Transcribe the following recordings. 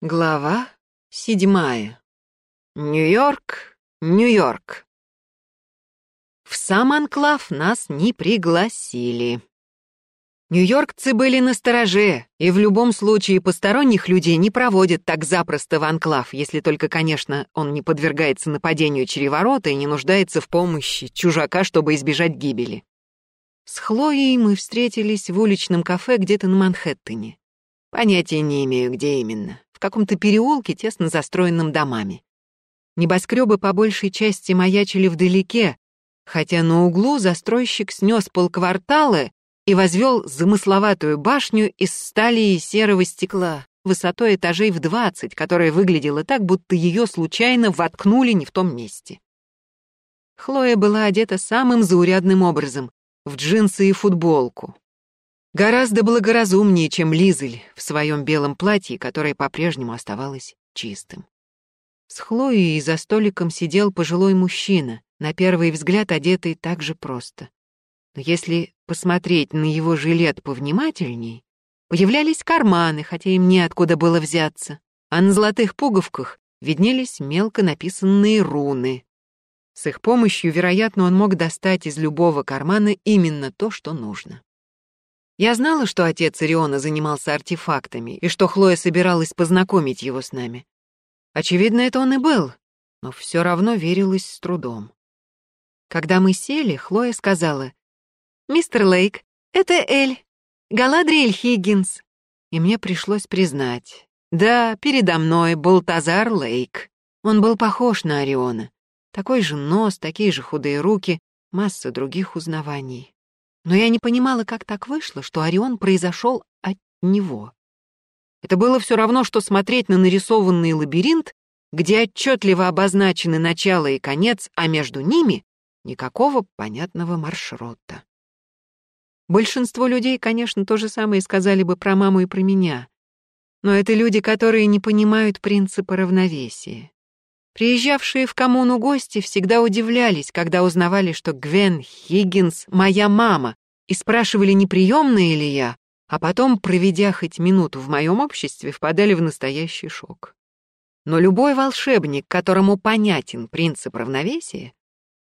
Глава седьмая. Нью-Йорк, Нью-Йорк. В сам анклав нас не пригласили. Нью-Йоркцы были на стороже, и в любом случае посторонних людей не проводят так запросто в анклав, если только, конечно, он не подвергается нападению череворота и не нуждается в помощи чужака, чтобы избежать гибели. С Хлоей мы встретились в уличном кафе где-то на Манхэттене. Понятия не имею, где именно в каком-то переулке, тесно застроенном домами. Небоскребы по большей части маячили вдалеке, хотя на углу застройщик снес полквартала и возвел замысловатую башню из стали и серого стекла, высотой этажей в двадцать, которая выглядела так, будто ее случайно воткнули не в том месте. Хлоя была одета самым заурядным образом, в джинсы и футболку, Гораздо благоразумнее, чем Лизель в своем белом платье, которое по-прежнему оставалось чистым. С Хлоей за столиком сидел пожилой мужчина, на первый взгляд одетый так же просто. Но если посмотреть на его жилет повнимательней, появлялись карманы, хотя им неоткуда было взяться, а на золотых пуговках виднелись мелко написанные руны. С их помощью, вероятно, он мог достать из любого кармана именно то, что нужно. Я знала, что отец Ириона занимался артефактами и что Хлоя собиралась познакомить его с нами. Очевидно, это он и был, но все равно верилась с трудом. Когда мы сели, Хлоя сказала, «Мистер Лейк, это Эль, Галадриэль Хиггинс». И мне пришлось признать, да, передо мной был Тазар Лейк. Он был похож на Ориона. Такой же нос, такие же худые руки, масса других узнаваний. Но я не понимала, как так вышло, что Орион произошел от него. Это было все равно, что смотреть на нарисованный лабиринт, где отчетливо обозначены начало и конец, а между ними никакого понятного маршрута. Большинство людей, конечно, то же самое сказали бы про маму и про меня. Но это люди, которые не понимают принципа равновесия. Приезжавшие в коммуну гости всегда удивлялись, когда узнавали, что Гвен Хиггинс — моя мама, и спрашивали, не приемная ли я, а потом, проведя хоть минуту в моем обществе, впадали в настоящий шок. Но любой волшебник, которому понятен принцип равновесия,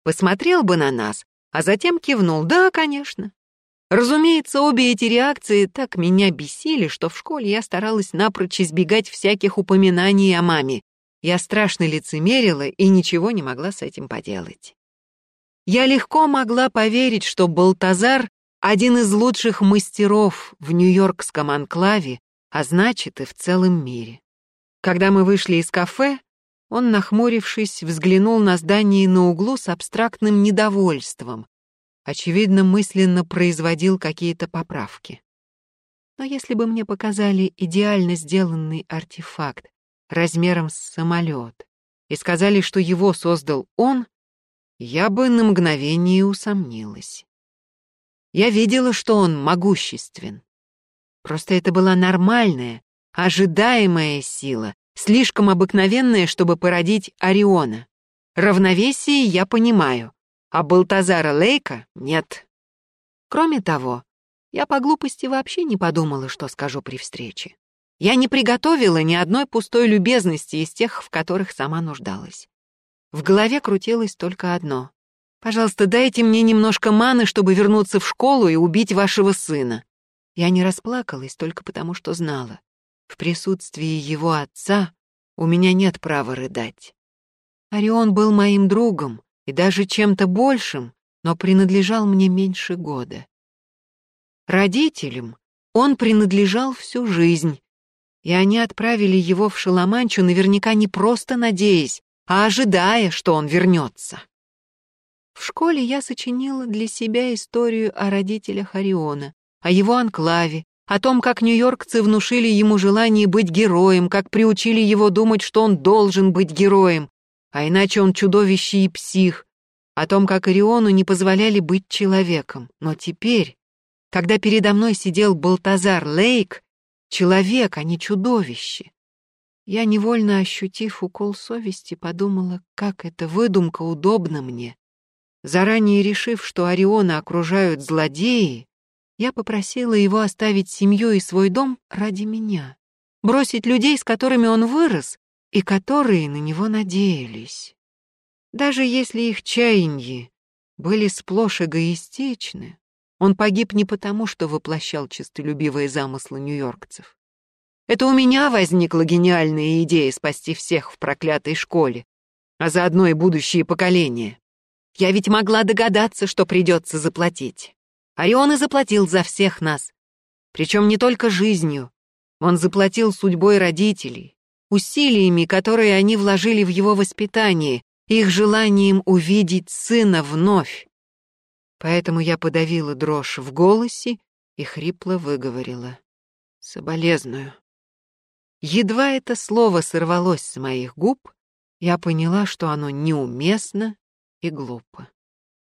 посмотрел бы на нас, а затем кивнул «да, конечно». Разумеется, обе эти реакции так меня бесили, что в школе я старалась напрочь избегать всяких упоминаний о маме. Я страшно лицемерила и ничего не могла с этим поделать. Я легко могла поверить, что Балтазар один из лучших мастеров в нью-йоркском анклаве, а значит и в целом мире. Когда мы вышли из кафе, он, нахмурившись, взглянул на здание на углу с абстрактным недовольством. Очевидно, мысленно производил какие-то поправки. Но если бы мне показали идеально сделанный артефакт размером с самолет и сказали, что его создал он, я бы на мгновение усомнилась. Я видела, что он могуществен. Просто это была нормальная, ожидаемая сила, слишком обыкновенная, чтобы породить Ориона. Равновесие я понимаю, а Балтазара Лейка нет. Кроме того, я по глупости вообще не подумала, что скажу при встрече. Я не приготовила ни одной пустой любезности из тех, в которых сама нуждалась. В голове крутилось только одно. Пожалуйста, дайте мне немножко маны, чтобы вернуться в школу и убить вашего сына. Я не расплакалась только потому, что знала. В присутствии его отца у меня нет права рыдать. Орион был моим другом и даже чем-то большим, но принадлежал мне меньше года. Родителям он принадлежал всю жизнь, и они отправили его в Шаламанчу наверняка не просто надеясь, а ожидая, что он вернется. В школе я сочинила для себя историю о родителях Ориона, о его анклаве, о том, как нью-йоркцы внушили ему желание быть героем, как приучили его думать, что он должен быть героем, а иначе он чудовище и псих, о том, как Ориону не позволяли быть человеком. Но теперь, когда передо мной сидел Балтазар Лейк, человек, а не чудовище, я, невольно ощутив укол совести, подумала, как эта выдумка удобна мне, Заранее решив, что Ориона окружают злодеи, я попросила его оставить семью и свой дом ради меня. бросить людей, с которыми он вырос и которые на него надеялись. Даже если их чаяньи были сплошь эгоистичны, он погиб не потому, что воплощал честолюбивые замыслы нью-йоркцев. Это у меня возникла гениальная идея спасти всех в проклятой школе, а заодно и будущие поколения. Я ведь могла догадаться, что придется заплатить. А и он и заплатил за всех нас. Причем не только жизнью. Он заплатил судьбой родителей, усилиями, которые они вложили в его воспитание, их желанием увидеть сына вновь. Поэтому я подавила дрожь в голосе и хрипло выговорила. Соболезную. Едва это слово сорвалось с моих губ, я поняла, что оно неуместно и глупо.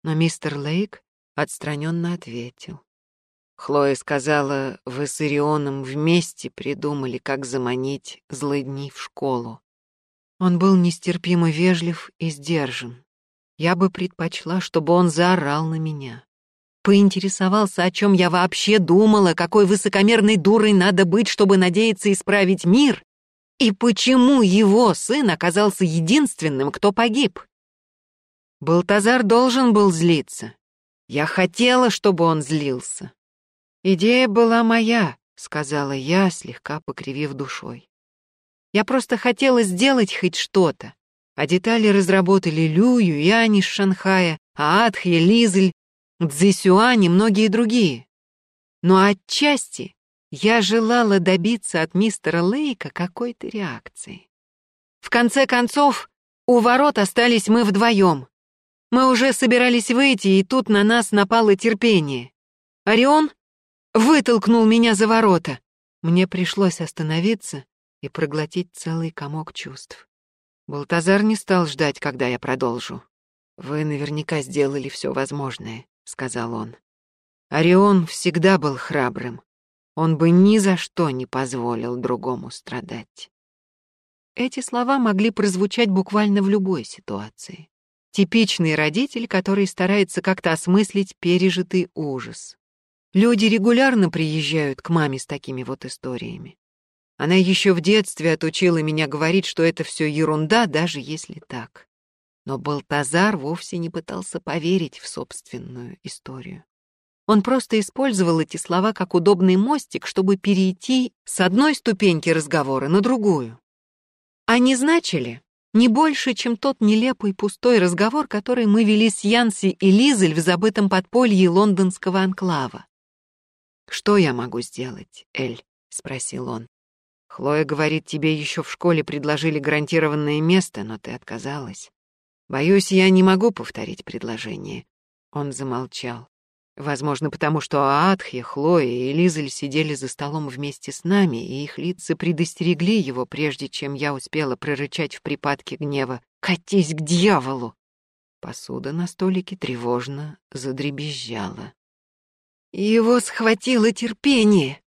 Но мистер Лейк отстраненно ответил. Хлоя сказала, вы с Ирионом вместе придумали, как заманить злыдней в школу. Он был нестерпимо вежлив и сдержан. Я бы предпочла, чтобы он заорал на меня. Поинтересовался, о чем я вообще думала, какой высокомерной дурой надо быть, чтобы надеяться исправить мир, и почему его сын оказался единственным, кто погиб. Балтазар должен был злиться. Я хотела, чтобы он злился. «Идея была моя», — сказала я, слегка покривив душой. «Я просто хотела сделать хоть что-то, а детали разработали Люю, Яни из Шанхая, Аатхья, Лизель, Цзисюань и многие другие. Но отчасти я желала добиться от мистера Лейка какой-то реакции. В конце концов, у ворот остались мы вдвоем. Мы уже собирались выйти, и тут на нас напало терпение. Орион вытолкнул меня за ворота. Мне пришлось остановиться и проглотить целый комок чувств. Балтазар не стал ждать, когда я продолжу. «Вы наверняка сделали все возможное», — сказал он. Орион всегда был храбрым. Он бы ни за что не позволил другому страдать. Эти слова могли прозвучать буквально в любой ситуации. Типичный родитель, который старается как-то осмыслить пережитый ужас. Люди регулярно приезжают к маме с такими вот историями. Она еще в детстве отучила меня говорить, что это все ерунда, даже если так. Но Балтазар вовсе не пытался поверить в собственную историю. Он просто использовал эти слова как удобный мостик, чтобы перейти с одной ступеньки разговора на другую. Они значили не больше, чем тот нелепый пустой разговор, который мы вели с Янси и Лизель в забытом подполье лондонского анклава. «Что я могу сделать, Эль?» — спросил он. «Хлоя говорит, тебе еще в школе предложили гарантированное место, но ты отказалась. Боюсь, я не могу повторить предложение». Он замолчал. Возможно, потому что Аатхья, Хлоя и Лизель сидели за столом вместе с нами, и их лица предостерегли его, прежде чем я успела прорычать в припадке гнева «Катись к дьяволу!». Посуда на столике тревожно задребезжала. Его схватило терпение.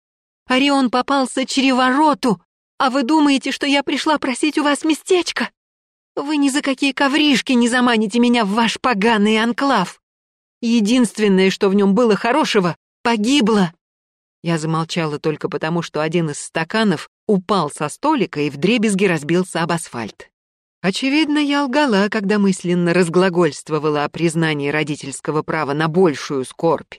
Орион попался чревороту, а вы думаете, что я пришла просить у вас местечко? Вы ни за какие ковришки не заманите меня в ваш поганый анклав. Единственное, что в нем было хорошего, погибло. Я замолчала только потому, что один из стаканов упал со столика и вдребезги разбился об асфальт. Очевидно, я лгала, когда мысленно разглагольствовала о признании родительского права на большую скорбь.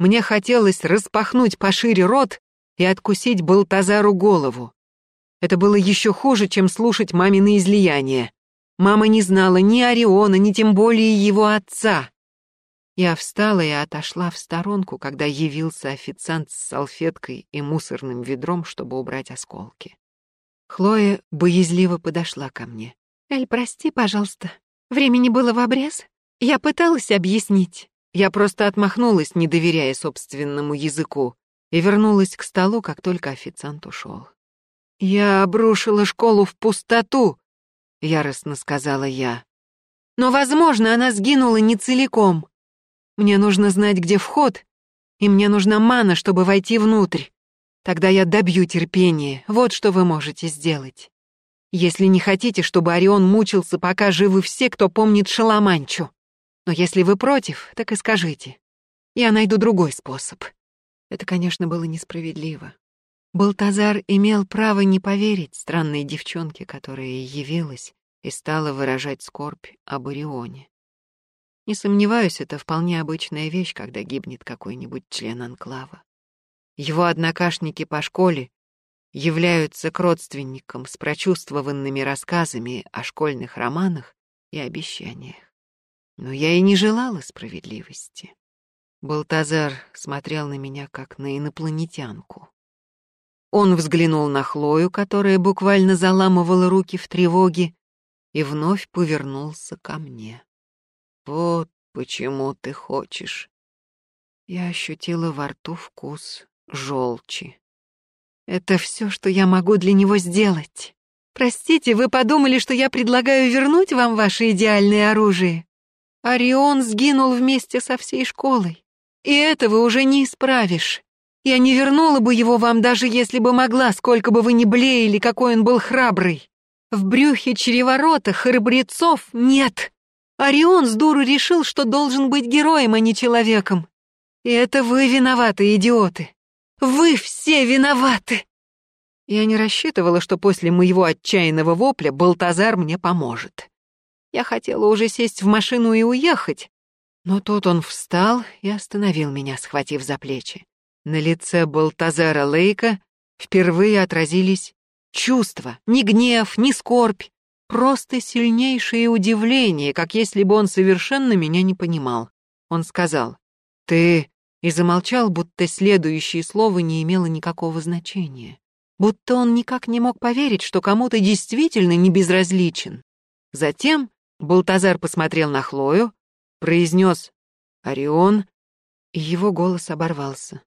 Мне хотелось распахнуть пошире рот и откусить Балтазару голову. Это было еще хуже, чем слушать мамины излияния. Мама не знала ни Ориона, ни тем более его отца. Я встала и отошла в сторонку, когда явился официант с салфеткой и мусорным ведром, чтобы убрать осколки. Хлоя боязливо подошла ко мне. «Эль, прости, пожалуйста. Времени было в обрез. Я пыталась объяснить». Я просто отмахнулась, не доверяя собственному языку, и вернулась к столу, как только официант ушел. «Я обрушила школу в пустоту», — яростно сказала я. «Но, возможно, она сгинула не целиком. Мне нужно знать, где вход, и мне нужна мана, чтобы войти внутрь. Тогда я добью терпение. Вот что вы можете сделать. Если не хотите, чтобы Орион мучился, пока живы все, кто помнит Шаламанчу. Но если вы против, так и скажите. Я найду другой способ. Это, конечно, было несправедливо. Балтазар имел право не поверить странной девчонке, которая явилась и стала выражать скорбь об Орионе. Не сомневаюсь, это вполне обычная вещь, когда гибнет какой-нибудь член анклава. Его однокашники по школе являются к родственникам с прочувствованными рассказами о школьных романах и обещаниях. Но я и не желала справедливости. Балтазар смотрел на меня, как на инопланетянку. Он взглянул на Хлою, которая буквально заламывала руки в тревоге, и вновь повернулся ко мне. «Вот почему ты хочешь». Я ощутила во рту вкус желчи. «Это все, что я могу для него сделать. Простите, вы подумали, что я предлагаю вернуть вам ваше идеальное оружие? Орион сгинул вместе со всей школой, и этого уже не исправишь. Я не вернула бы его вам, даже если бы могла, сколько бы вы ни блеяли, какой он был храбрый. В брюхе чреворота храбрецов нет. Орион с дуру решил, что должен быть героем, а не человеком. И это вы виноваты, идиоты. Вы все виноваты. Я не рассчитывала, что после моего отчаянного вопля Балтазар мне поможет. Я хотела уже сесть в машину и уехать, но тут он встал и остановил меня, схватив за плечи. На лице Балтазара Лейка впервые отразились чувства, ни гнев, ни скорбь, просто сильнейшее удивление, как если бы он совершенно меня не понимал. Он сказал «Ты...» и замолчал, будто следующее слово не имело никакого значения. Будто он никак не мог поверить, что кому-то действительно не безразличен. Затем Балтазар посмотрел на Хлою, произнес «Орион», и его голос оборвался.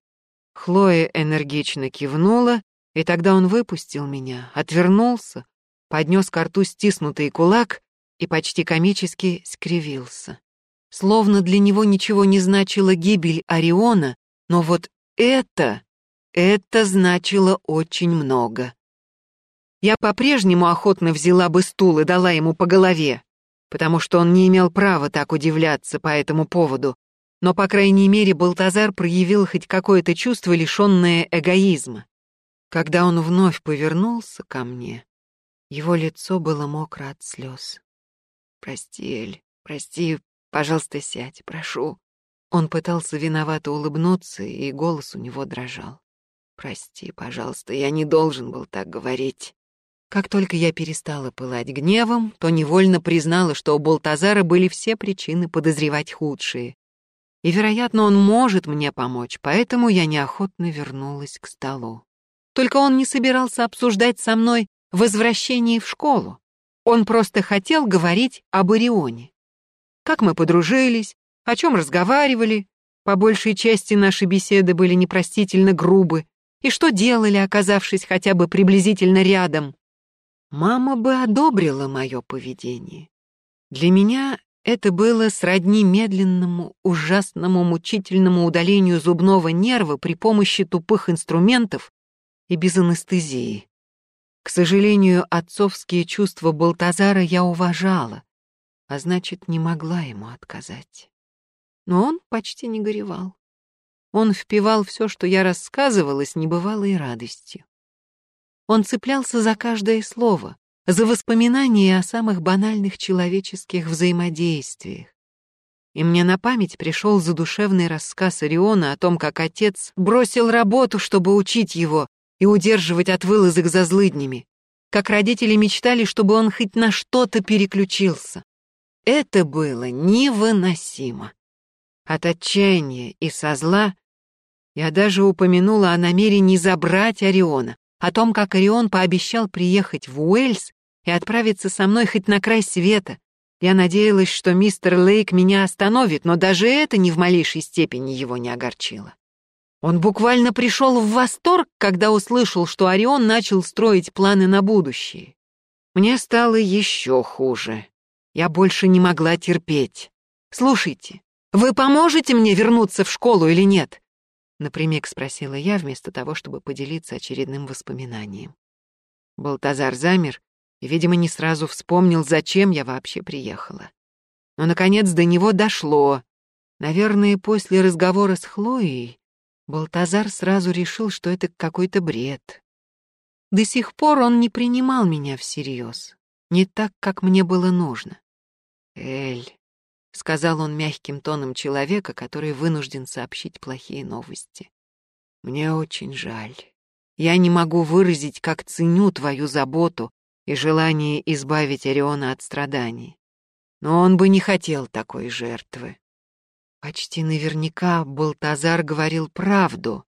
Хлоя энергично кивнула, и тогда он выпустил меня, отвернулся, поднес к рту стиснутый кулак и почти комически скривился. Словно для него ничего не значила гибель Ориона, но вот это, это значило очень много. Я по-прежнему охотно взяла бы стул и дала ему по голове, потому что он не имел права так удивляться по этому поводу, но, по крайней мере, Балтазар проявил хоть какое-то чувство, лишенное эгоизма. Когда он вновь повернулся ко мне, его лицо было мокро от слез. «Прости, Эль, прости, пожалуйста, сядь, прошу». Он пытался виновато улыбнуться, и голос у него дрожал. «Прости, пожалуйста, я не должен был так говорить». Как только я перестала пылать гневом, то невольно признала, что у Балтазара были все причины подозревать худшие и, вероятно, он может мне помочь, поэтому я неохотно вернулась к столу. Только он не собирался обсуждать со мной возвращение в школу. Он просто хотел говорить об Орионе. Как мы подружились, о чем разговаривали, по большей части наши беседы были непростительно грубы, и что делали, оказавшись хотя бы приблизительно рядом. Мама бы одобрила мое поведение. Для меня это было сродни медленному, ужасному, мучительному удалению зубного нерва при помощи тупых инструментов и без анестезии. К сожалению, отцовские чувства Балтазара я уважала, а значит, не могла ему отказать. Но он почти не горевал. Он впивал все, что я рассказывала, с небывалой радостью. Он цеплялся за каждое слово, за воспоминания о самых банальных человеческих взаимодействиях. И мне на память пришел задушевный рассказ Ориона о том, как отец бросил работу, чтобы учить его и удерживать от вылазок за злыднями, как родители мечтали, чтобы он хоть на что-то переключился. Это было невыносимо. От отчаяния и со зла я даже упомянула о намерении забрать Ориона, о том, как Орион пообещал приехать в Уэльс и отправиться со мной хоть на край света. Я надеялась, что мистер Лейк меня остановит, но даже это ни в малейшей степени его не огорчило. Он буквально пришел в восторг, когда услышал, что Орион начал строить планы на будущее. Мне стало еще хуже. Я больше не могла терпеть. «Слушайте, вы поможете мне вернуться в школу или нет?» Напрямик спросила я, вместо того, чтобы поделиться очередным воспоминанием. Балтазар замер и, видимо, не сразу вспомнил, зачем я вообще приехала. Но, наконец, до него дошло. Наверное, после разговора с Хлоей Балтазар сразу решил, что это какой-то бред. До сих пор он не принимал меня всерьез, не так, как мне было нужно. «Эль», — сказал он мягким тоном человека, который вынужден сообщить плохие новости, — «мне очень жаль. Я не могу выразить, как ценю твою заботу и желание избавить Ориона от страданий. Но он бы не хотел такой жертвы. Почти наверняка Балтазар говорил правду,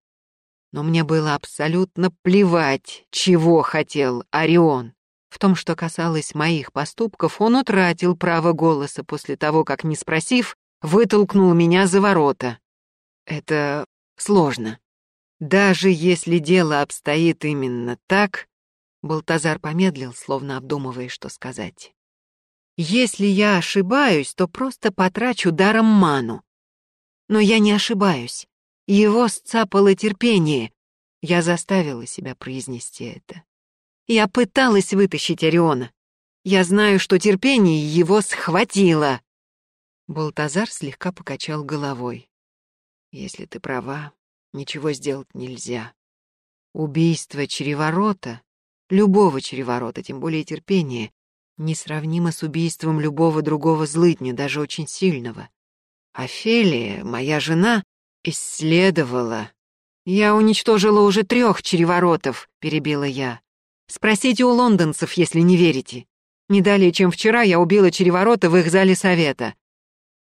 но мне было абсолютно плевать, чего хотел Орион. В том, что касалось моих поступков, он утратил право голоса после того, как, не спросив, вытолкнул меня за ворота. Это сложно. Даже если дело обстоит именно так, Балтазар помедлил, словно обдумывая, что сказать. Если я ошибаюсь, то просто потрачу даром ману. Но я не ошибаюсь. Его сцапало терпение. Я заставила себя произнести это. Я пыталась вытащить Ориона. Я знаю, что терпение его схватило. Балтазар слегка покачал головой. Если ты права, ничего сделать нельзя. Убийство череворота, любого череворота, тем более терпение, несравнимо с убийством любого другого злыдня, даже очень сильного. Офелия, моя жена, исследовала. Я уничтожила уже трех череворотов, перебила я. Спросите у лондонцев, если не верите. Не далее, чем вчера, я убила череворота в их зале совета.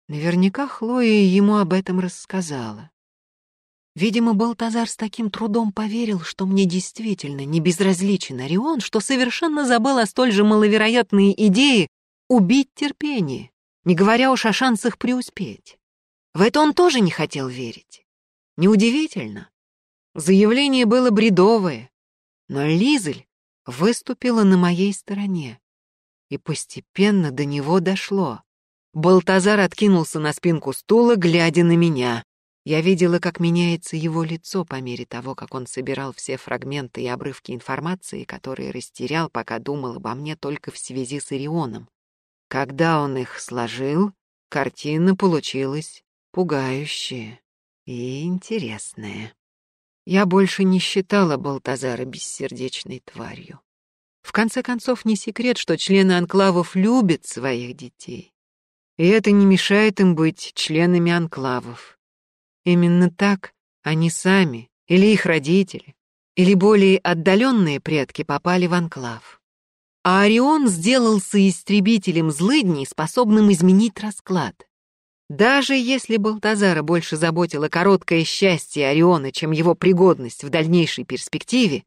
Наверняка Хлоя ему об этом рассказала. Видимо, Балтазар с таким трудом поверил, что мне действительно не безразличен Орион, что совершенно забыл о столь же маловероятной идее убить терпение не говоря уж о шансах преуспеть. В это он тоже не хотел верить. Неудивительно. Заявление было бредовое, но Лизель выступила на моей стороне, и постепенно до него дошло. Балтазар откинулся на спинку стула, глядя на меня. Я видела, как меняется его лицо по мере того, как он собирал все фрагменты и обрывки информации, которые растерял, пока думал обо мне только в связи с Ирионом. Когда он их сложил, картина получилась пугающая и интересная. Я больше не считала Балтазара бессердечной тварью. В конце концов, не секрет, что члены анклавов любят своих детей. И это не мешает им быть членами анклавов. Именно так они сами, или их родители, или более отдаленные предки попали в анклав а Орион сделался истребителем злыдней, способным изменить расклад. Даже если Балтазара больше заботило короткое счастье Ориона, чем его пригодность в дальнейшей перспективе,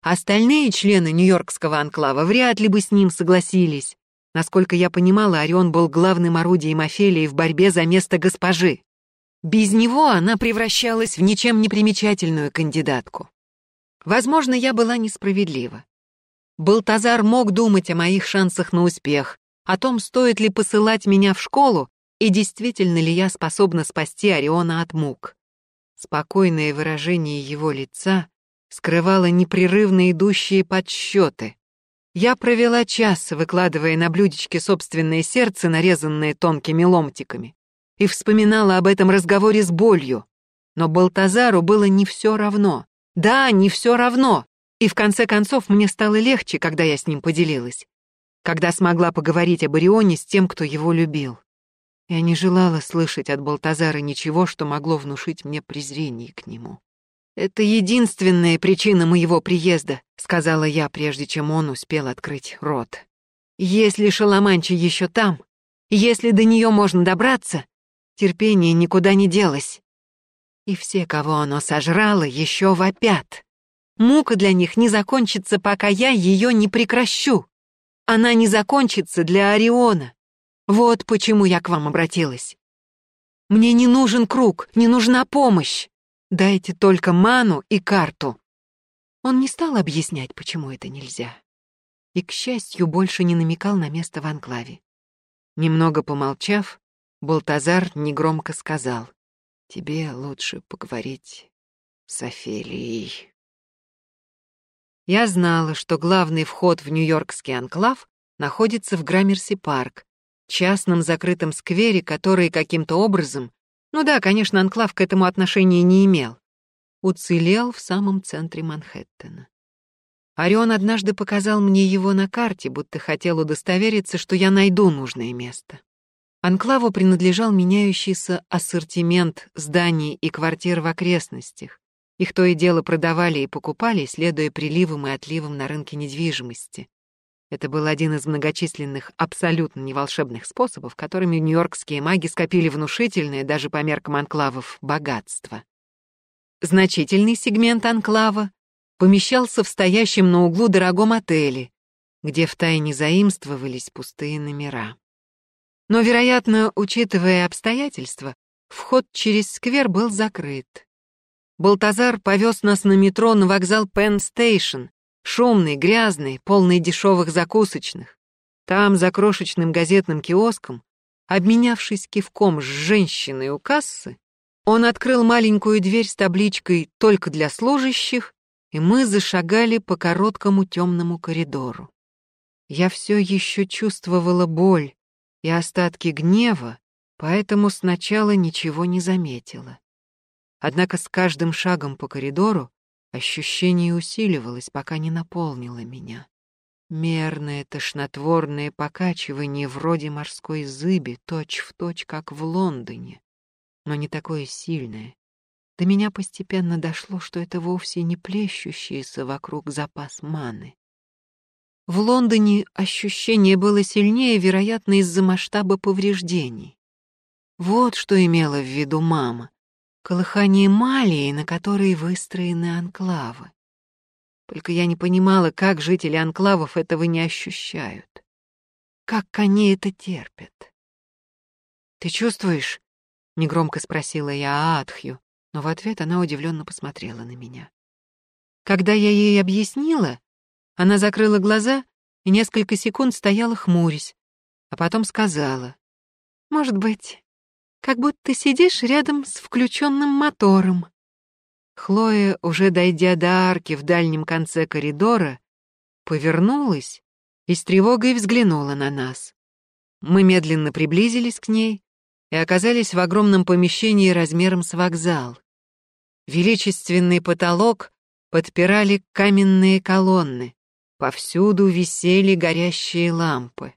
остальные члены Нью-Йоркского анклава вряд ли бы с ним согласились. Насколько я понимала, Орион был главным орудием Офелии в борьбе за место госпожи. Без него она превращалась в ничем не примечательную кандидатку. Возможно, я была несправедлива. Балтазар мог думать о моих шансах на успех, о том, стоит ли посылать меня в школу и действительно ли я способна спасти Ориона от мук. Спокойное выражение его лица скрывало непрерывно идущие подсчеты. Я провела час, выкладывая на блюдечке собственное сердце, нарезанное тонкими ломтиками, и вспоминала об этом разговоре с болью. Но Балтазару было не все равно. Да, не все равно. И в конце концов мне стало легче, когда я с ним поделилась, когда смогла поговорить об Орионе с тем, кто его любил. Я не желала слышать от Балтазара ничего, что могло внушить мне презрение к нему. «Это единственная причина моего приезда», — сказала я, прежде чем он успел открыть рот. «Если Шаламанчи еще там, если до нее можно добраться, терпение никуда не делось. И все, кого оно сожрало, еще вопят. Мука для них не закончится, пока я ее не прекращу. Она не закончится для Ориона. Вот почему я к вам обратилась. Мне не нужен круг, не нужна помощь. Дайте только ману и карту. Он не стал объяснять, почему это нельзя. И, к счастью, больше не намекал на место в анклаве. Немного помолчав, Балтазар негромко сказал, «Тебе лучше поговорить с Офелией». Я знала, что главный вход в Нью-Йоркский анклав находится в Граммерси-парк, частном закрытом сквере, который каким-то образом... Ну да, конечно, анклав к этому отношения не имел. уцелел в самом центре Манхэттена. Орион однажды показал мне его на карте, будто хотел удостовериться, что я найду нужное место. Анклаву принадлежал меняющийся ассортимент зданий и квартир в окрестностях. Их то и дело продавали и покупали, следуя приливам и отливам на рынке недвижимости. Это был один из многочисленных абсолютно неволшебных способов, которыми нью-йоркские маги скопили внушительное, даже по меркам анклавов, богатство. Значительный сегмент анклава помещался в стоящем на углу дорогом отеле, где втайне заимствовались пустые номера. Но, вероятно, учитывая обстоятельства, вход через сквер был закрыт. Балтазар повез нас на метро на вокзал Пенн-Стейшн, шумный, грязный, полный дешевых закусочных. Там, за крошечным газетным киоском, обменявшись кивком с женщиной у кассы, он открыл маленькую дверь с табличкой «Только для служащих» и мы зашагали по короткому темному коридору. Я все еще чувствовала боль и остатки гнева, поэтому сначала ничего не заметила. Однако с каждым шагом по коридору ощущение усиливалось, пока не наполнило меня. Мерное тошнотворное покачивание вроде морской зыби, точь-в-точь, точь, как в Лондоне, но не такое сильное, до меня постепенно дошло, что это вовсе не плещущийся вокруг запас маны. В Лондоне ощущение было сильнее, вероятно, из-за масштаба повреждений. Вот что имела в виду мама. Колыхание малии, на которой выстроены анклавы. Только я не понимала, как жители анклавов этого не ощущают. Как они это терпят. «Ты чувствуешь?» — негромко спросила я Аатхью, но в ответ она удивленно посмотрела на меня. Когда я ей объяснила, она закрыла глаза и несколько секунд стояла хмурясь, а потом сказала, «Может быть, как будто сидишь рядом с включенным мотором». Хлоя, уже дойдя до арки в дальнем конце коридора, повернулась и с тревогой взглянула на нас. Мы медленно приблизились к ней и оказались в огромном помещении размером с вокзал. Величественный потолок подпирали каменные колонны. Повсюду висели горящие лампы.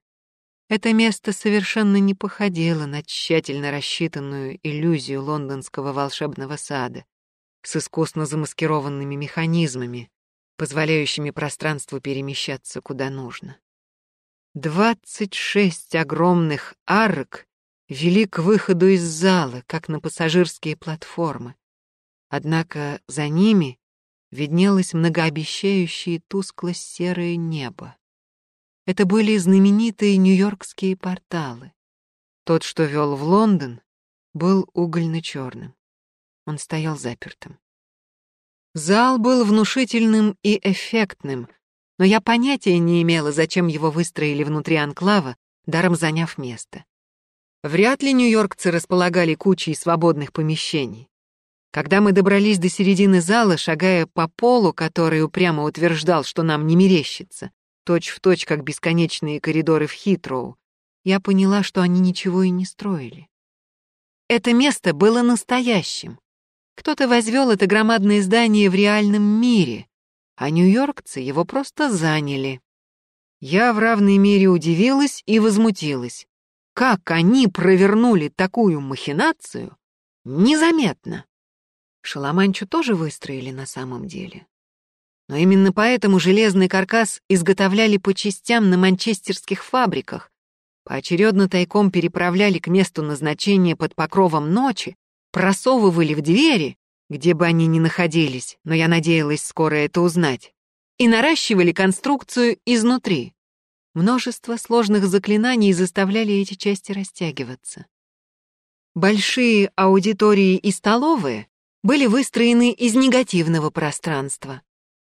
Это место совершенно не походило на тщательно рассчитанную иллюзию лондонского волшебного сада с искусно замаскированными механизмами, позволяющими пространству перемещаться куда нужно. Двадцать шесть огромных арок вели к выходу из зала, как на пассажирские платформы. Однако за ними виднелось многообещающее тускло-серое небо. Это были знаменитые нью-йоркские порталы. Тот, что вел в Лондон, был угольно-черным. Он стоял запертым. Зал был внушительным и эффектным, но я понятия не имела, зачем его выстроили внутри анклава, даром заняв место. Вряд ли нью-йоркцы располагали кучей свободных помещений. Когда мы добрались до середины зала, шагая по полу, который упрямо утверждал, что нам не мерещится, точь в точь, как бесконечные коридоры в Хитроу, я поняла, что они ничего и не строили. Это место было настоящим. Кто-то возвел это громадное здание в реальном мире, а нью-йоркцы его просто заняли. Я в равной мере удивилась и возмутилась. Как они провернули такую махинацию незаметно? Шаламанчу тоже выстроили на самом деле. Но именно поэтому железный каркас изготовляли по частям на манчестерских фабриках, поочередно тайком переправляли к месту назначения под покровом ночи, просовывали в двери, где бы они ни находились, но я надеялась скоро это узнать, и наращивали конструкцию изнутри. Множество сложных заклинаний заставляли эти части растягиваться. Большие аудитории и столовые были выстроены из негативного пространства,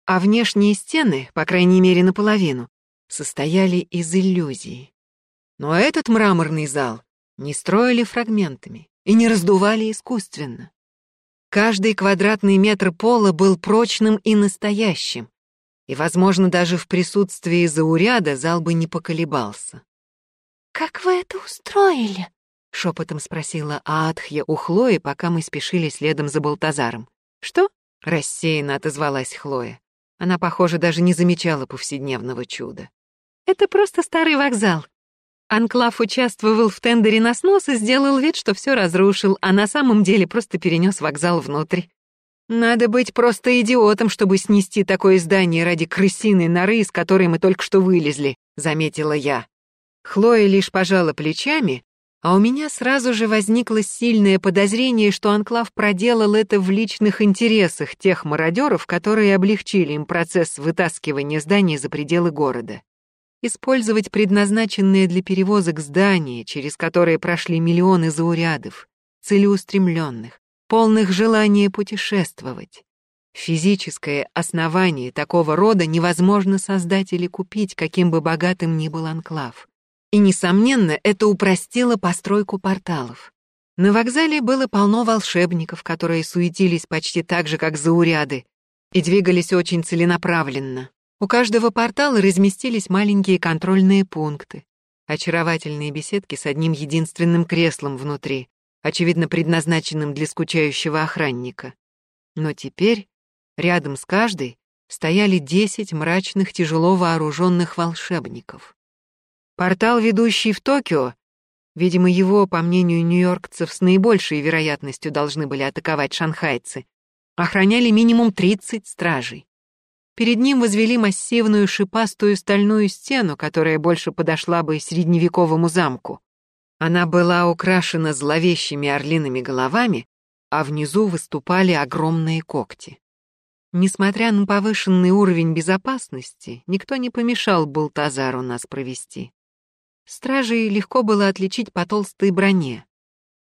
а внешние стены, по крайней мере наполовину, состояли из иллюзии. Но этот мраморный зал не строили фрагментами и не раздували искусственно. Каждый квадратный метр пола был прочным и настоящим, и, возможно, даже в присутствии зауряда зал бы не поколебался. «Как вы это устроили?» — шепотом спросила Аатхья у Хлои, пока мы спешили следом за Балтазаром. «Что?» Рассеянно отозвалась Хлоя. Она, похоже, даже не замечала повседневного чуда. Это просто старый вокзал. Анклав участвовал в тендере на снос и сделал вид, что все разрушил, а на самом деле просто перенес вокзал внутрь. Надо быть просто идиотом, чтобы снести такое здание ради крысиной норы, из которой мы только что вылезли, заметила я. Хлоя лишь пожала плечами, а у меня сразу же возникло сильное подозрение, что Анклав проделал это в личных интересах тех мародеров, которые облегчили им процесс вытаскивания зданий за пределы города использовать предназначенные для перевозок здания, через которые прошли миллионы заурядов, целеустремленных, полных желания путешествовать. Физическое основание такого рода невозможно создать или купить, каким бы богатым ни был анклав. И, несомненно, это упростило постройку порталов. На вокзале было полно волшебников, которые суетились почти так же, как зауряды, и двигались очень целенаправленно. У каждого портала разместились маленькие контрольные пункты, очаровательные беседки с одним единственным креслом внутри, очевидно предназначенным для скучающего охранника. Но теперь рядом с каждой стояли десять мрачных тяжело вооруженных волшебников. Портал, ведущий в Токио, видимо, его, по мнению нью-йоркцев, с наибольшей вероятностью должны были атаковать шанхайцы, охраняли минимум 30 стражей. Перед ним возвели массивную шипастую стальную стену, которая больше подошла бы средневековому замку. Она была украшена зловещими орлиными головами, а внизу выступали огромные когти. Несмотря на повышенный уровень безопасности, никто не помешал Балтазару нас провести. Стражей легко было отличить по толстой броне.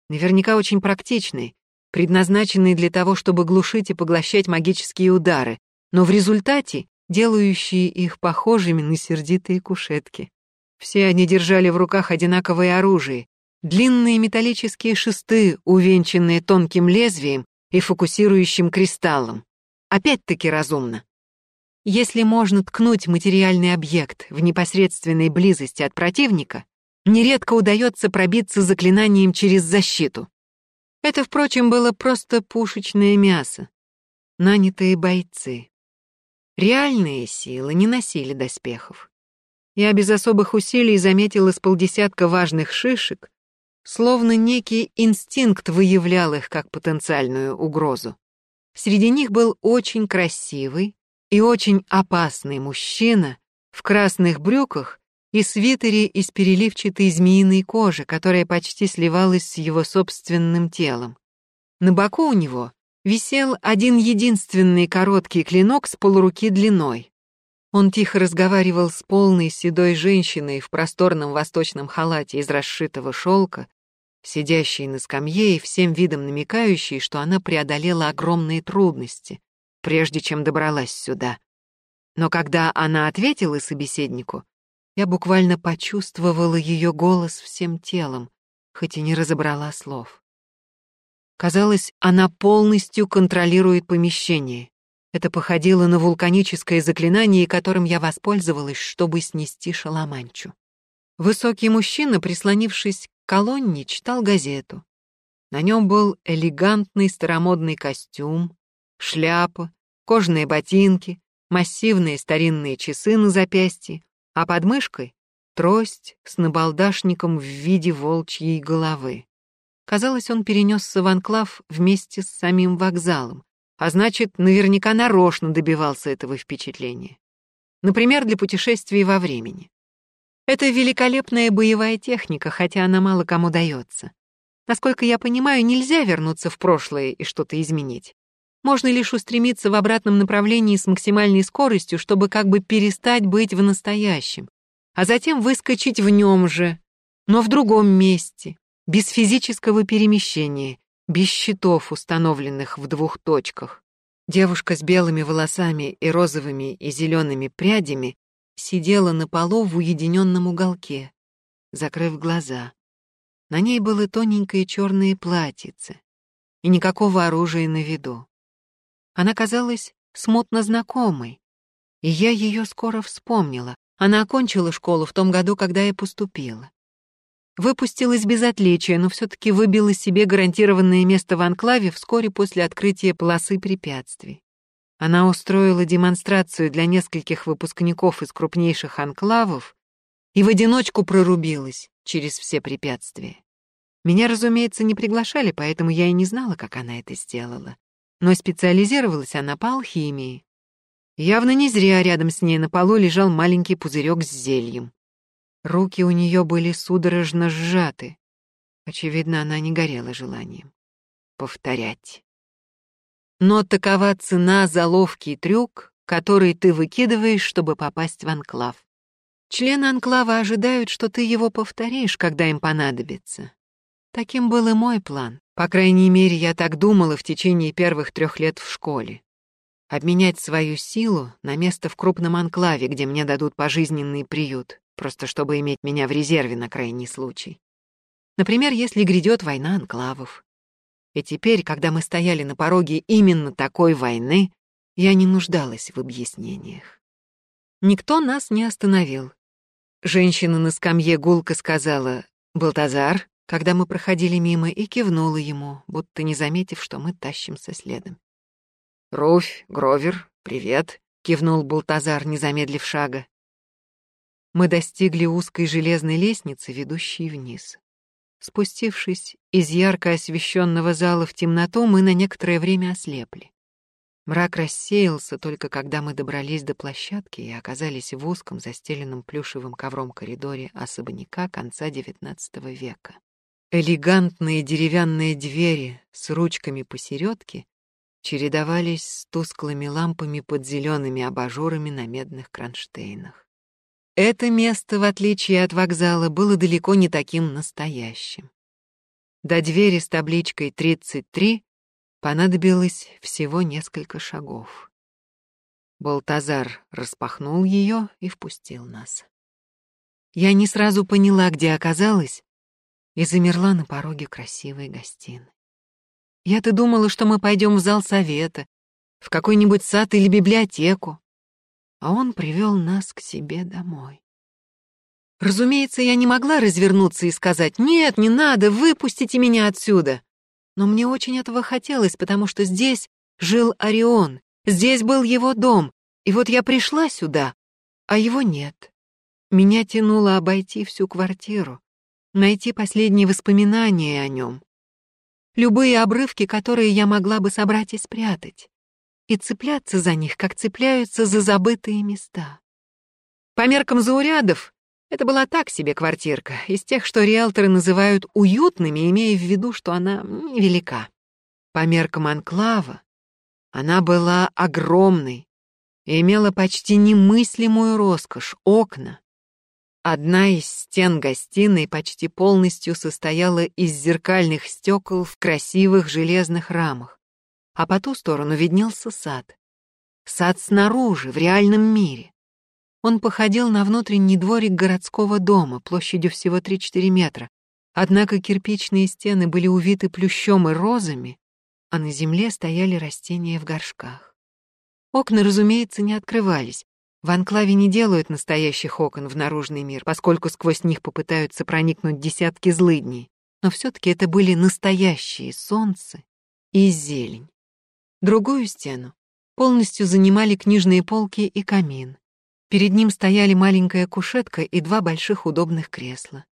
Наверняка очень практичной, предназначенной для того, чтобы глушить и поглощать магические удары, но в результате делающие их похожими на сердитые кушетки. Все они держали в руках одинаковое оружие, длинные металлические шесты, увенчанные тонким лезвием и фокусирующим кристаллом. Опять-таки разумно. Если можно ткнуть материальный объект в непосредственной близости от противника, нередко удается пробиться заклинанием через защиту. Это, впрочем, было просто пушечное мясо. Нанятые бойцы. Реальные силы не носили доспехов. Я без особых усилий заметил из полдесятка важных шишек, словно некий инстинкт выявлял их как потенциальную угрозу. Среди них был очень красивый и очень опасный мужчина в красных брюках и свитере из переливчатой змеиной кожи, которая почти сливалась с его собственным телом. На боку у него висел один единственный короткий клинок с полуруки длиной. Он тихо разговаривал с полной седой женщиной в просторном восточном халате из расшитого шелка, сидящей на скамье и всем видом намекающей, что она преодолела огромные трудности, прежде чем добралась сюда. Но когда она ответила собеседнику, я буквально почувствовала ее голос всем телом, хоть и не разобрала слов. Казалось, она полностью контролирует помещение. Это походило на вулканическое заклинание, которым я воспользовалась, чтобы снести шаламанчу. Высокий мужчина, прислонившись к колонне, читал газету. На нем был элегантный старомодный костюм, шляпа, кожаные ботинки, массивные старинные часы на запястье, а под мышкой — трость с набалдашником в виде волчьей головы. Казалось, он перенесся в анклав вместе с самим вокзалом, а значит, наверняка нарочно добивался этого впечатления. Например, для путешествий во времени. Это великолепная боевая техника, хотя она мало кому дается. Насколько я понимаю, нельзя вернуться в прошлое и что-то изменить. Можно лишь устремиться в обратном направлении с максимальной скоростью, чтобы как бы перестать быть в настоящем, а затем выскочить в нем же, но в другом месте, без физического перемещения, без щитов, установленных в двух точках. Девушка с белыми волосами и розовыми и зелеными прядями сидела на полу в уединенном уголке, закрыв глаза. На ней было тоненькое черное платьице и никакого оружия на виду. Она казалась смутно знакомой, и я ее скоро вспомнила. Она окончила школу в том году, когда я поступила. Выпустилась без отличия, но все-таки выбила себе гарантированное место в анклаве вскоре после открытия полосы препятствий. Она устроила демонстрацию для нескольких выпускников из крупнейших анклавов и в одиночку прорубилась через все препятствия. Меня, разумеется, не приглашали, поэтому я и не знала, как она это сделала. Но специализировалась она по алхимии. Явно не зря рядом с ней на полу лежал маленький пузырек с зельем. Руки у нее были судорожно сжаты. Очевидно, она не горела желанием. Повторять. Но такова цена за ловкий трюк, который ты выкидываешь, чтобы попасть в анклав. Члены анклава ожидают, что ты его повторишь, когда им понадобится. Таким был и мой план. По крайней мере, я так думала в течение первых трех лет в школе. Обменять свою силу на место в крупном анклаве, где мне дадут пожизненный приют просто чтобы иметь меня в резерве на крайний случай. Например, если грядет война анклавов. И теперь, когда мы стояли на пороге именно такой войны, я не нуждалась в объяснениях. Никто нас не остановил. Женщина на скамье гулко сказала «Балтазар», когда мы проходили мимо, и кивнула ему, будто не заметив, что мы тащимся следом. «Руфь, Гровер, привет», — кивнул Балтазар, не замедлив шага мы достигли узкой железной лестницы, ведущей вниз. Спустившись из ярко освещенного зала в темноту, мы на некоторое время ослепли. Мрак рассеялся только когда мы добрались до площадки и оказались в узком, застеленном плюшевым ковром коридоре особняка конца XIX века. Элегантные деревянные двери с ручками посередке чередовались с тусклыми лампами под зелеными абажурами на медных кронштейнах. Это место, в отличие от вокзала, было далеко не таким настоящим. До двери с табличкой 33 понадобилось всего несколько шагов. Балтазар распахнул ее и впустил нас. Я не сразу поняла, где оказалась, и замерла на пороге красивой гостиной. Я-то думала, что мы пойдем в зал совета, в какой-нибудь сад или библиотеку а он привел нас к себе домой. Разумеется, я не могла развернуться и сказать «Нет, не надо, выпустите меня отсюда». Но мне очень этого хотелось, потому что здесь жил Орион, здесь был его дом, и вот я пришла сюда, а его нет. Меня тянуло обойти всю квартиру, найти последние воспоминания о нем, любые обрывки, которые я могла бы собрать и спрятать и цепляться за них, как цепляются за забытые места. По меркам заурядов, это была так себе квартирка, из тех, что риэлторы называют уютными, имея в виду, что она невелика. По меркам анклава, она была огромной и имела почти немыслимую роскошь — окна. Одна из стен гостиной почти полностью состояла из зеркальных стекол в красивых железных рамах а по ту сторону виднелся сад. Сад снаружи, в реальном мире. Он походил на внутренний дворик городского дома, площадью всего 3-4 метра. Однако кирпичные стены были увиты плющом и розами, а на земле стояли растения в горшках. Окна, разумеется, не открывались. В анклаве не делают настоящих окон в наружный мир, поскольку сквозь них попытаются проникнуть десятки злыдней. Но все-таки это были настоящие солнце и зелень. Другую стену полностью занимали книжные полки и камин. Перед ним стояли маленькая кушетка и два больших удобных кресла.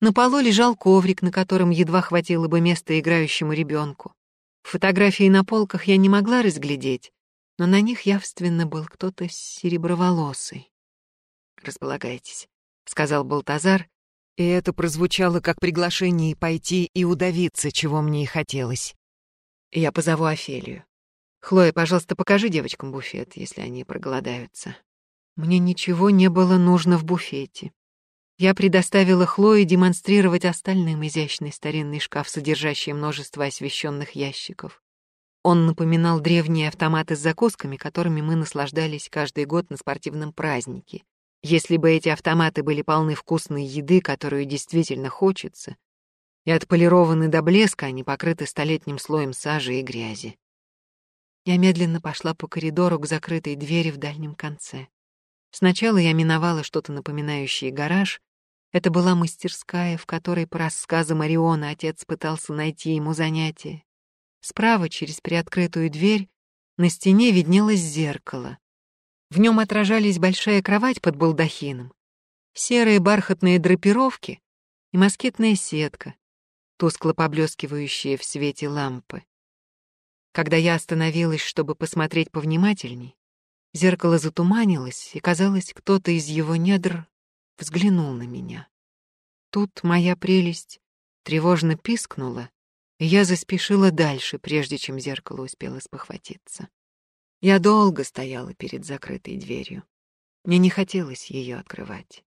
На полу лежал коврик, на котором едва хватило бы места играющему ребенку. Фотографии на полках я не могла разглядеть, но на них явственно был кто-то сереброволосый. «Располагайтесь», — сказал Балтазар, и это прозвучало как приглашение пойти и удавиться, чего мне и хотелось. «Я позову Офелию. «Хлоя, пожалуйста, покажи девочкам буфет, если они проголодаются». Мне ничего не было нужно в буфете. Я предоставила Хлое демонстрировать остальным изящный старинный шкаф, содержащий множество освещенных ящиков. Он напоминал древние автоматы с закусками, которыми мы наслаждались каждый год на спортивном празднике. Если бы эти автоматы были полны вкусной еды, которую действительно хочется, и отполированы до блеска, они покрыты столетним слоем сажи и грязи. Я медленно пошла по коридору к закрытой двери в дальнем конце. Сначала я миновала что-то напоминающее гараж. Это была мастерская, в которой, по рассказам Ориона, отец пытался найти ему занятие. Справа, через приоткрытую дверь, на стене виднелось зеркало. В нем отражались большая кровать под балдахином, серые бархатные драпировки и москитная сетка, тускло поблескивающая в свете лампы. Когда я остановилась, чтобы посмотреть повнимательней, зеркало затуманилось, и, казалось, кто-то из его недр взглянул на меня. Тут моя прелесть тревожно пискнула, я заспешила дальше, прежде чем зеркало успело спохватиться. Я долго стояла перед закрытой дверью. Мне не хотелось ее открывать.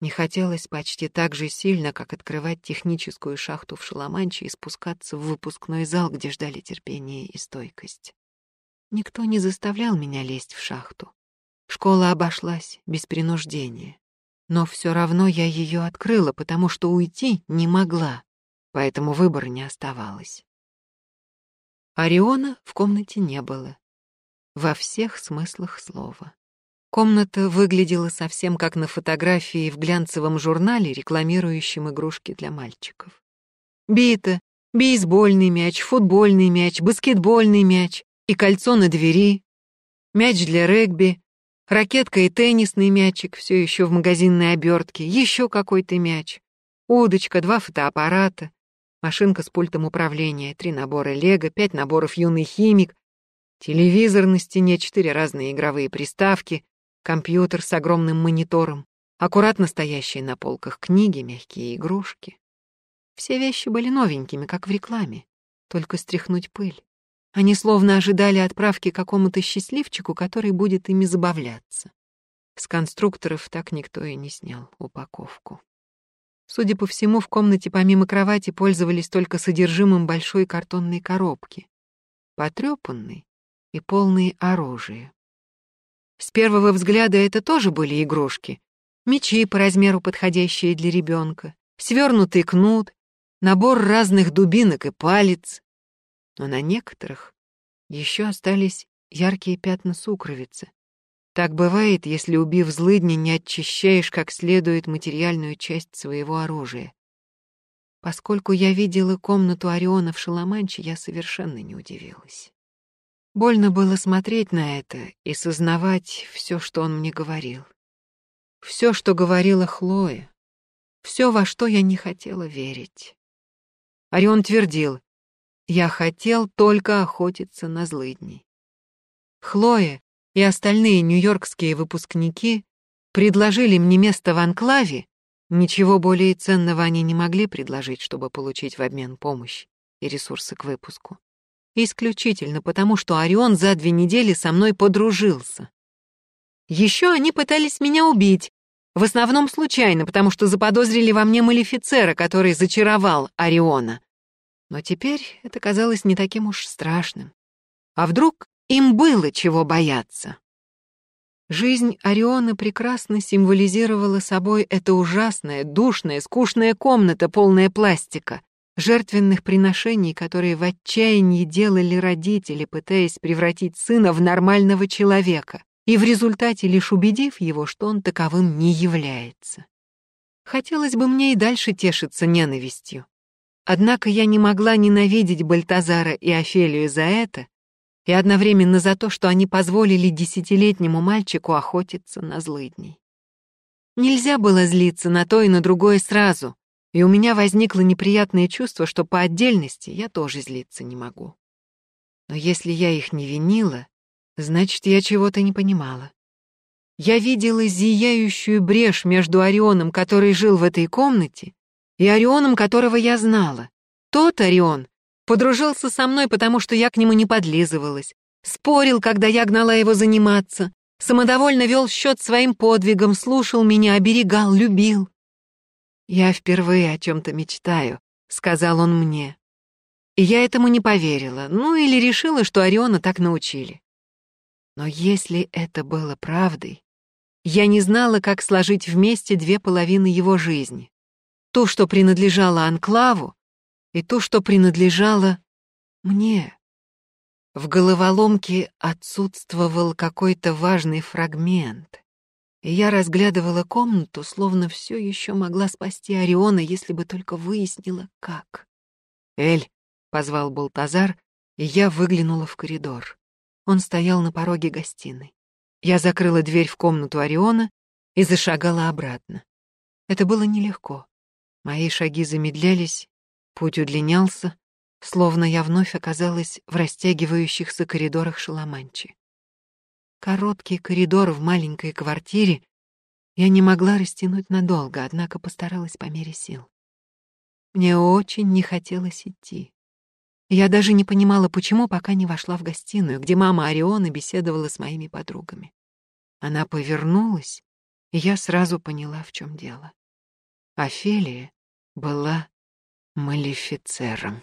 Не хотелось почти так же сильно, как открывать техническую шахту в Шаламанче и спускаться в выпускной зал, где ждали терпение и стойкость. Никто не заставлял меня лезть в шахту. Школа обошлась без принуждения. Но все равно я ее открыла, потому что уйти не могла, поэтому выбора не оставалось. Ориона в комнате не было. Во всех смыслах слова. Комната выглядела совсем как на фотографии в глянцевом журнале, рекламирующем игрушки для мальчиков. Бита, бейсбольный мяч, футбольный мяч, баскетбольный мяч и кольцо на двери, мяч для регби, ракетка и теннисный мячик все еще в магазинной обертке, еще какой-то мяч, удочка, два фотоаппарата, машинка с пультом управления, три набора лего, пять наборов юный химик, телевизор на стене, четыре разные игровые приставки, компьютер с огромным монитором, аккуратно стоящие на полках книги, мягкие игрушки. Все вещи были новенькими, как в рекламе, только стряхнуть пыль. Они словно ожидали отправки какому-то счастливчику, который будет ими забавляться. С конструкторов так никто и не снял упаковку. Судя по всему, в комнате помимо кровати пользовались только содержимым большой картонной коробки, потрёпанной и полной оружия. С первого взгляда это тоже были игрушки. Мечи по размеру подходящие для ребенка, свернутый кнут, набор разных дубинок и палец. Но на некоторых еще остались яркие пятна сукровицы. Так бывает, если, убив злыдни, не очищаешь как следует материальную часть своего оружия. Поскольку я видела комнату Ориона в Шаламанче, я совершенно не удивилась. Больно было смотреть на это и сознавать все, что он мне говорил. Все, что говорила Хлоя. Все, во что я не хотела верить. Орион твердил, я хотел только охотиться на злыдней. Хлоя и остальные нью-йоркские выпускники предложили мне место в анклаве, ничего более ценного они не могли предложить, чтобы получить в обмен помощь и ресурсы к выпуску. Исключительно потому, что Орион за две недели со мной подружился. Еще они пытались меня убить, в основном случайно, потому что заподозрили во мне малефицера, который зачаровал Ориона. Но теперь это казалось не таким уж страшным. А вдруг им было чего бояться? Жизнь Ориона прекрасно символизировала собой эта ужасная, душная, скучная комната, полная пластика жертвенных приношений, которые в отчаянии делали родители, пытаясь превратить сына в нормального человека, и в результате лишь убедив его, что он таковым не является. Хотелось бы мне и дальше тешиться ненавистью. Однако я не могла ненавидеть Бальтазара и Офелию за это и одновременно за то, что они позволили десятилетнему мальчику охотиться на злыдней. Нельзя было злиться на то и на другое сразу, и у меня возникло неприятное чувство, что по отдельности я тоже злиться не могу. Но если я их не винила, значит, я чего-то не понимала. Я видела зияющую брешь между Орионом, который жил в этой комнате, и Орионом, которого я знала. Тот Орион подружился со мной, потому что я к нему не подлизывалась, спорил, когда я гнала его заниматься, самодовольно вел счет своим подвигам, слушал меня, оберегал, любил. «Я впервые о чем-то мечтаю», — сказал он мне. И я этому не поверила, ну или решила, что Ориона так научили. Но если это было правдой, я не знала, как сложить вместе две половины его жизни. Ту, что принадлежала Анклаву, и ту, что принадлежала мне. В головоломке отсутствовал какой-то важный фрагмент и я разглядывала комнату, словно все еще могла спасти Ориона, если бы только выяснила, как. «Эль», — позвал Балтазар, и я выглянула в коридор. Он стоял на пороге гостиной. Я закрыла дверь в комнату Ориона и зашагала обратно. Это было нелегко. Мои шаги замедлялись, путь удлинялся, словно я вновь оказалась в растягивающихся коридорах Шаламанчи. Короткий коридор в маленькой квартире я не могла растянуть надолго, однако постаралась по мере сил. Мне очень не хотелось идти. Я даже не понимала, почему, пока не вошла в гостиную, где мама Ориона беседовала с моими подругами. Она повернулась, и я сразу поняла, в чем дело. Офелия была малефицером.